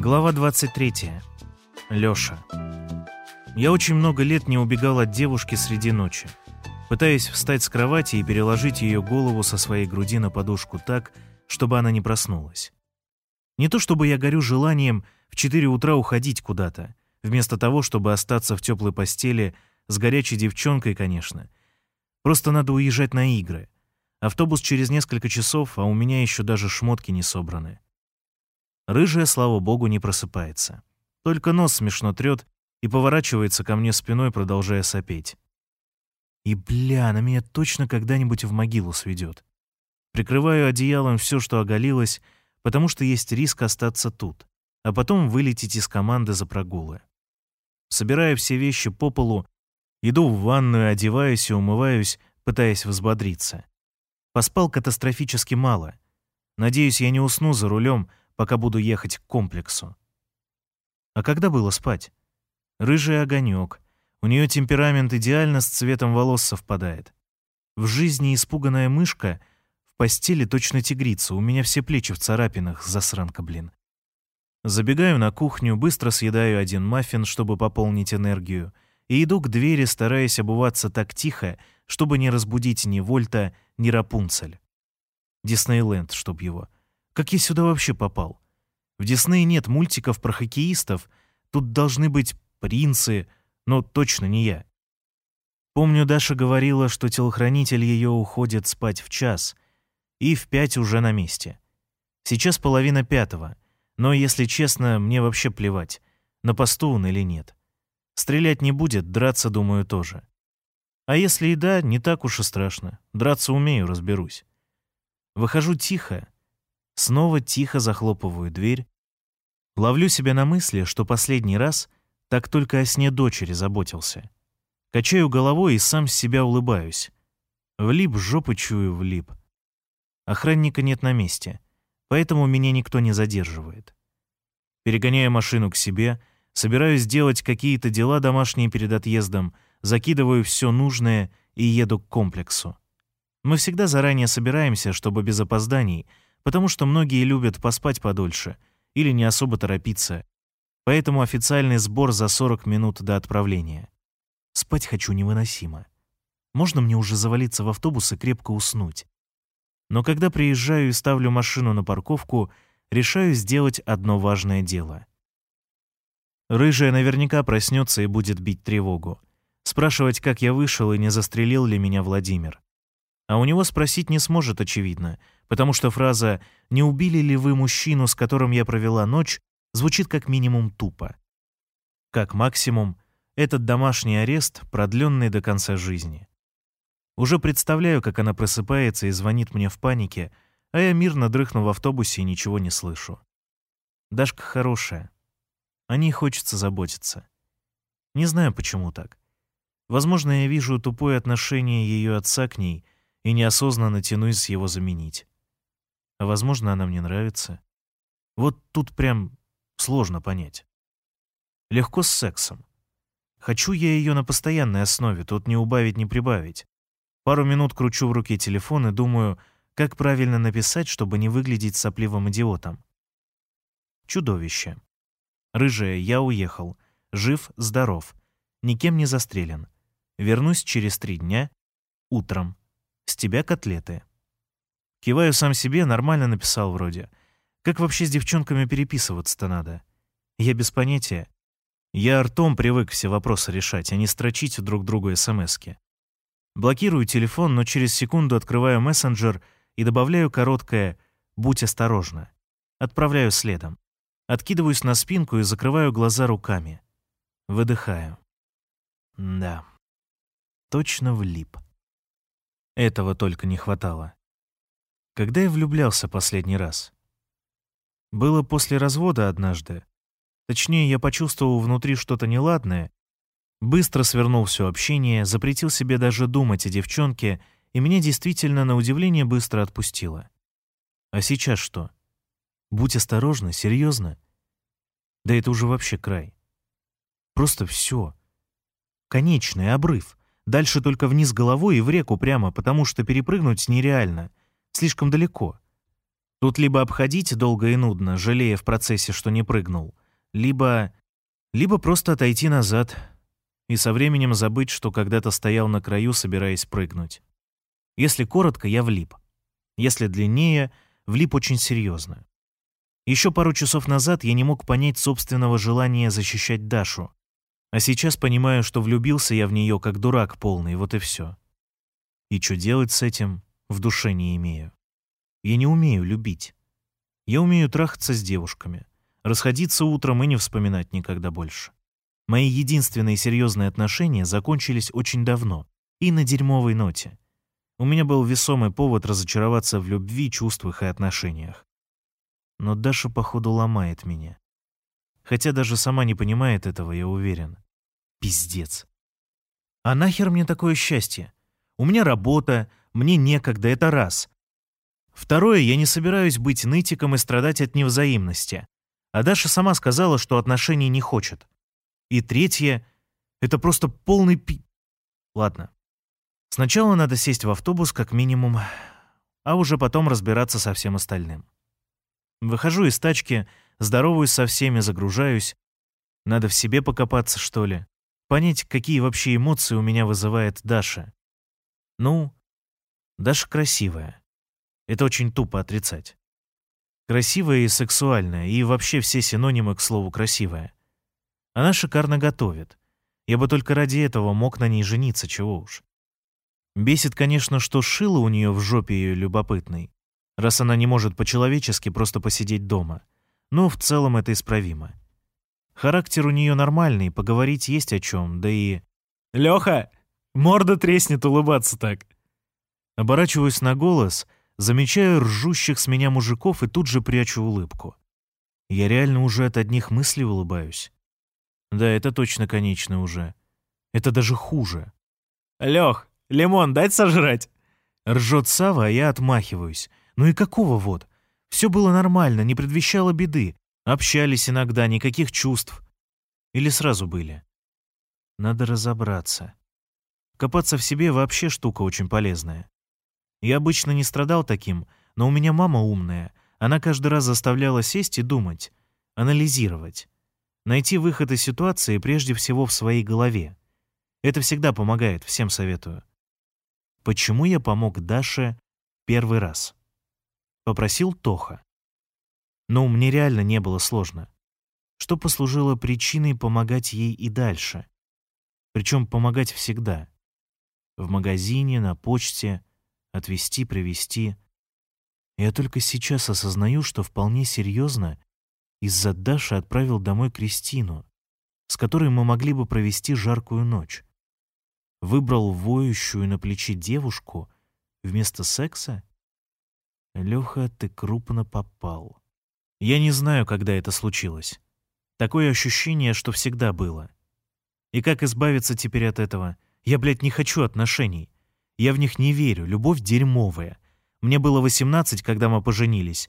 Глава 23. Лёша. Я очень много лет не убегал от девушки среди ночи, пытаясь встать с кровати и переложить ее голову со своей груди на подушку так, чтобы она не проснулась. Не то чтобы я горю желанием в 4 утра уходить куда-то, вместо того, чтобы остаться в теплой постели с горячей девчонкой, конечно. Просто надо уезжать на игры. Автобус через несколько часов, а у меня еще даже шмотки не собраны. Рыжая, слава богу, не просыпается. Только нос смешно трет и поворачивается ко мне спиной, продолжая сопеть. И, бля, она меня точно когда-нибудь в могилу сведет. Прикрываю одеялом все, что оголилось, потому что есть риск остаться тут, а потом вылететь из команды за прогулы. Собираю все вещи по полу, иду в ванную, одеваюсь и умываюсь, пытаясь взбодриться. Поспал катастрофически мало. Надеюсь, я не усну за рулем, пока буду ехать к комплексу. А когда было спать? Рыжий огонек. У нее темперамент идеально с цветом волос совпадает. В жизни испуганная мышка, в постели точно тигрица, у меня все плечи в царапинах, засранка, блин. Забегаю на кухню, быстро съедаю один маффин, чтобы пополнить энергию, и иду к двери, стараясь обуваться так тихо, чтобы не разбудить ни Вольта, ни Рапунцель. Диснейленд, чтоб его. Как я сюда вообще попал? В Диснее нет мультиков про хоккеистов, тут должны быть принцы, но точно не я. Помню, Даша говорила, что телохранитель ее уходит спать в час, и в пять уже на месте. Сейчас половина пятого, но, если честно, мне вообще плевать, на посту он или нет. Стрелять не будет, драться, думаю, тоже. А если и да, не так уж и страшно. Драться умею, разберусь. Выхожу тихо, Снова тихо захлопываю дверь. Ловлю себя на мысли, что последний раз так только о сне дочери заботился. Качаю головой и сам с себя улыбаюсь. Влип, жопы чую, влип. Охранника нет на месте, поэтому меня никто не задерживает. Перегоняю машину к себе, собираюсь сделать какие-то дела домашние перед отъездом, закидываю все нужное и еду к комплексу. Мы всегда заранее собираемся, чтобы без опозданий — потому что многие любят поспать подольше или не особо торопиться. Поэтому официальный сбор за 40 минут до отправления. Спать хочу невыносимо. Можно мне уже завалиться в автобус и крепко уснуть. Но когда приезжаю и ставлю машину на парковку, решаю сделать одно важное дело. Рыжая наверняка проснется и будет бить тревогу. Спрашивать, как я вышел и не застрелил ли меня Владимир. А у него спросить не сможет, очевидно, потому что фраза «Не убили ли вы мужчину, с которым я провела ночь?» звучит как минимум тупо. Как максимум, этот домашний арест, продленный до конца жизни. Уже представляю, как она просыпается и звонит мне в панике, а я мирно дрыхну в автобусе и ничего не слышу. Дашка хорошая. О ней хочется заботиться. Не знаю, почему так. Возможно, я вижу тупое отношение ее отца к ней — и неосознанно тянусь его заменить. А возможно, она мне нравится. Вот тут прям сложно понять. Легко с сексом. Хочу я ее на постоянной основе, тут не убавить, не прибавить. Пару минут кручу в руке телефон и думаю, как правильно написать, чтобы не выглядеть сопливым идиотом. Чудовище. Рыжая, я уехал. Жив, здоров. Никем не застрелен. Вернусь через три дня. Утром. С тебя котлеты. Киваю сам себе, нормально написал вроде. Как вообще с девчонками переписываться-то надо? Я без понятия. Я ртом привык все вопросы решать, а не строчить друг другу смски. Блокирую телефон, но через секунду открываю мессенджер и добавляю короткое «Будь осторожна». Отправляю следом. Откидываюсь на спинку и закрываю глаза руками. Выдыхаю. Да, точно влип. Этого только не хватало. Когда я влюблялся последний раз? Было после развода однажды. Точнее, я почувствовал внутри что-то неладное, быстро свернул все общение, запретил себе даже думать о девчонке, и меня действительно, на удивление, быстро отпустило. А сейчас что? Будь осторожна, серьезно? Да это уже вообще край. Просто все. Конечный обрыв. Дальше только вниз головой и в реку прямо, потому что перепрыгнуть нереально. Слишком далеко. Тут либо обходить долго и нудно, жалея в процессе, что не прыгнул, либо... либо просто отойти назад и со временем забыть, что когда-то стоял на краю, собираясь прыгнуть. Если коротко, я влип. Если длиннее, влип очень серьезно. Еще пару часов назад я не мог понять собственного желания защищать Дашу, а сейчас понимаю, что влюбился я в нее как дурак полный, вот и все. И что делать с этим, в душе не имею. Я не умею любить. Я умею трахаться с девушками, расходиться утром и не вспоминать никогда больше. Мои единственные серьезные отношения закончились очень давно и на дерьмовой ноте. У меня был весомый повод разочароваться в любви, чувствах и отношениях. Но Даша, походу, ломает меня. Хотя даже сама не понимает этого, я уверен. Пиздец. А нахер мне такое счастье? У меня работа, мне некогда, это раз. Второе, я не собираюсь быть нытиком и страдать от невзаимности. А Даша сама сказала, что отношений не хочет. И третье, это просто полный пи... Ладно. Сначала надо сесть в автобус как минимум, а уже потом разбираться со всем остальным. Выхожу из тачки, Здороваюсь со всеми, загружаюсь. Надо в себе покопаться, что ли. Понять, какие вообще эмоции у меня вызывает Даша. Ну, Даша красивая. Это очень тупо отрицать. Красивая и сексуальная, и вообще все синонимы к слову «красивая». Она шикарно готовит. Я бы только ради этого мог на ней жениться, чего уж. Бесит, конечно, что шило у нее в жопе ее любопытный, раз она не может по-человечески просто посидеть дома — но в целом это исправимо. Характер у нее нормальный, поговорить есть о чем, да и... «Леха! Морда треснет улыбаться так!» Оборачиваюсь на голос, замечаю ржущих с меня мужиков и тут же прячу улыбку. Я реально уже от одних мыслей улыбаюсь. Да, это точно конечно уже. Это даже хуже. «Лех, лимон дать сожрать?» Ржет Сава, а я отмахиваюсь. Ну и какого вот? Все было нормально, не предвещало беды. Общались иногда, никаких чувств. Или сразу были. Надо разобраться. Копаться в себе вообще штука очень полезная. Я обычно не страдал таким, но у меня мама умная. Она каждый раз заставляла сесть и думать, анализировать. Найти выход из ситуации прежде всего в своей голове. Это всегда помогает, всем советую. Почему я помог Даше первый раз? Попросил Тоха. Но мне реально не было сложно. Что послужило причиной помогать ей и дальше. Причем помогать всегда. В магазине, на почте, отвезти, привезти. Я только сейчас осознаю, что вполне серьезно из-за Даши отправил домой Кристину, с которой мы могли бы провести жаркую ночь. Выбрал воющую на плече девушку вместо секса? Леха, ты крупно попал. Я не знаю, когда это случилось. Такое ощущение, что всегда было. И как избавиться теперь от этого? Я, блядь, не хочу отношений. Я в них не верю, любовь дерьмовая. Мне было 18, когда мы поженились.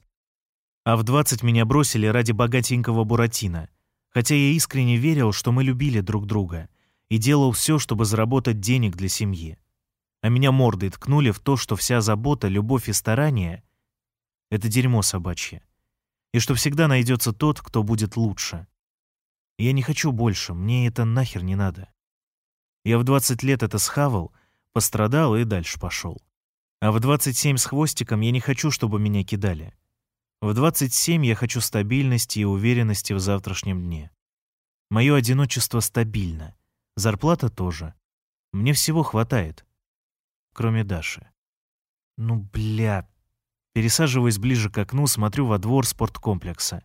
А в 20 меня бросили ради богатенького Буратино. Хотя я искренне верил, что мы любили друг друга. И делал все, чтобы заработать денег для семьи. А меня мордой ткнули в то, что вся забота, любовь и старание это дерьмо собачье. И что всегда найдется тот, кто будет лучше. Я не хочу больше, мне это нахер не надо. Я в 20 лет это схавал, пострадал и дальше пошел. А в 27 с хвостиком я не хочу, чтобы меня кидали. В 27 я хочу стабильности и уверенности в завтрашнем дне. Мое одиночество стабильно. Зарплата тоже. Мне всего хватает. Кроме Даши. Ну, бля, Пересаживаясь ближе к окну, смотрю во двор спорткомплекса.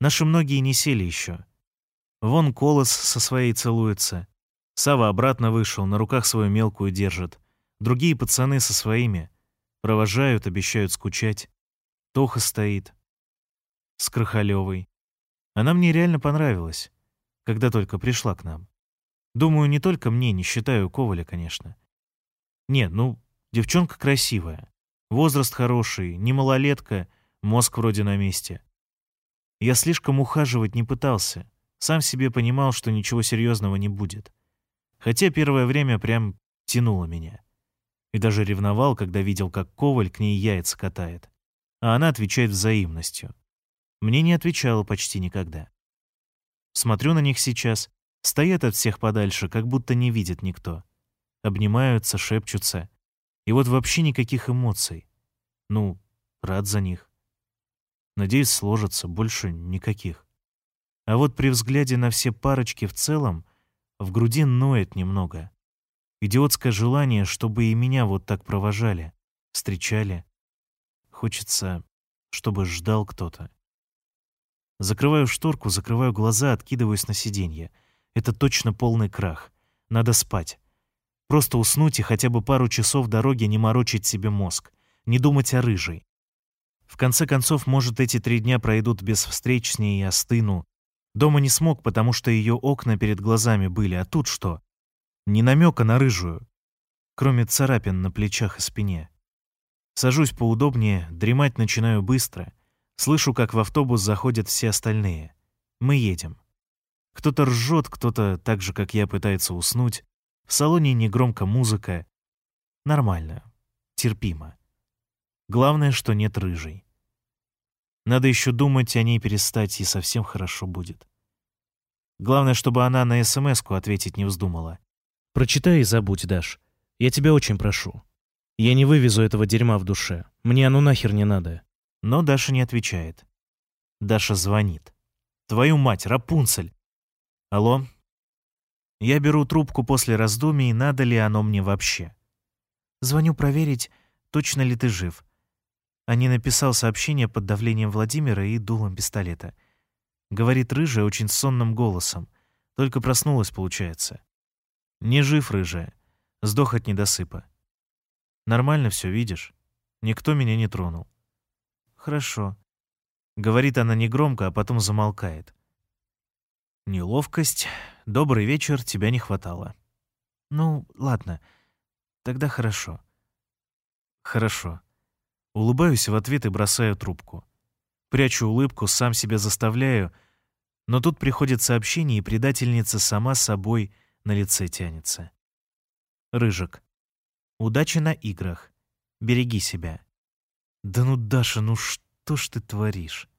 Наши многие не сели еще. Вон Колос со своей целуется. Сава обратно вышел, на руках свою мелкую держит. Другие пацаны со своими. Провожают, обещают скучать. Тоха стоит. С Крахалевой. Она мне реально понравилась, когда только пришла к нам. Думаю, не только мне, не считаю Коваля, конечно. Нет, ну, девчонка красивая. Возраст хороший, не малолетка, мозг вроде на месте. Я слишком ухаживать не пытался. Сам себе понимал, что ничего серьезного не будет. Хотя первое время прям тянуло меня. И даже ревновал, когда видел, как Коваль к ней яйца катает. а она отвечает взаимностью. Мне не отвечала почти никогда. Смотрю на них сейчас, стоят от всех подальше, как будто не видит никто. Обнимаются, шепчутся. И вот вообще никаких эмоций. Ну, рад за них. Надеюсь, сложится, больше никаких. А вот при взгляде на все парочки в целом в груди ноет немного. Идиотское желание, чтобы и меня вот так провожали, встречали. Хочется, чтобы ждал кто-то. Закрываю шторку, закрываю глаза, откидываюсь на сиденье. Это точно полный крах. Надо спать. Просто уснуть и хотя бы пару часов дороги не морочить себе мозг. Не думать о рыжей. В конце концов, может, эти три дня пройдут без встреч с ней и остыну. Дома не смог, потому что ее окна перед глазами были, а тут что? Ни намека на рыжую, кроме царапин на плечах и спине. Сажусь поудобнее, дремать начинаю быстро — Слышу, как в автобус заходят все остальные. Мы едем. Кто-то ржет, кто-то, так же, как я, пытается уснуть. В салоне негромко музыка. Нормально. Терпимо. Главное, что нет рыжей. Надо еще думать о ней перестать, и совсем хорошо будет. Главное, чтобы она на СМС-ку ответить не вздумала. «Прочитай и забудь, Даш. Я тебя очень прошу. Я не вывезу этого дерьма в душе. Мне оно нахер не надо. Но Даша не отвечает. Даша звонит. «Твою мать, Рапунцель!» «Алло?» Я беру трубку после раздумий, надо ли оно мне вообще. Звоню проверить, точно ли ты жив. А не написал сообщение под давлением Владимира и дулом пистолета. Говорит рыжая очень сонным голосом. Только проснулась, получается. Не жив, рыжая. Сдох от недосыпа. Нормально все, видишь? Никто меня не тронул. «Хорошо», — говорит она негромко, а потом замолкает. «Неловкость. Добрый вечер, тебя не хватало». «Ну, ладно. Тогда хорошо». «Хорошо». Улыбаюсь в ответ и бросаю трубку. Прячу улыбку, сам себя заставляю, но тут приходит сообщение, и предательница сама собой на лице тянется. Рыжик. Удачи на играх. Береги себя. «Да ну, Даша, ну что ж ты творишь?»